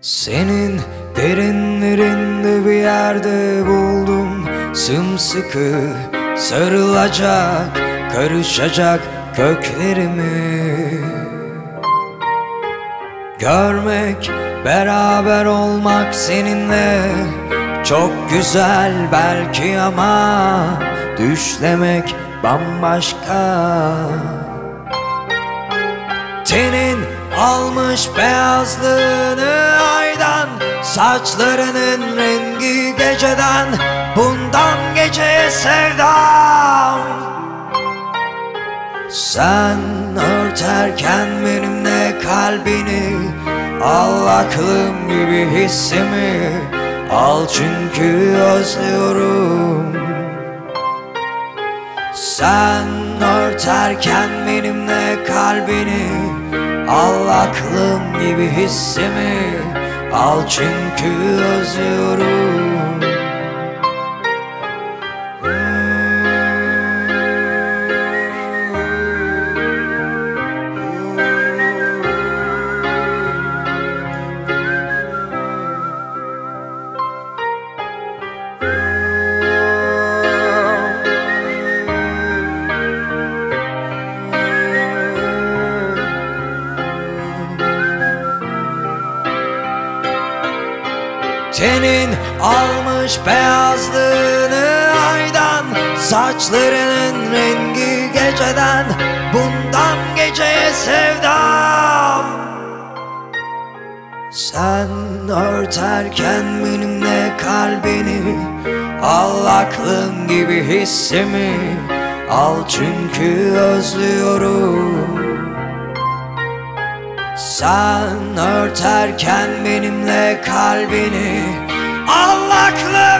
Senin derinlerinde bir yerde buldum. Sımsıkı sarılacak Karışacak köklerimi. Görmek, beraber olmak seninle Çok güzel belki ama Düşlemek bambaşka. Tenin almış beyazlığını Saçlarının rengi geceden Bundan geceye sevdam. Sen örterken benimle kalbini Al aklım gibi hissimi. Al çünkü özlüyorum. Sen örterken benimle kalbini Al aklım gibi hissimi Al çünkü özlüyorum Tenin almış beyazlığını aydan Saçlarının rengi geceden Bundan geceye sevdam. Sen örterken benimle kalbini Al aklım gibi hissimi. Al çünkü özlüyorum sen örterken benimle kalbini Al aklım gibi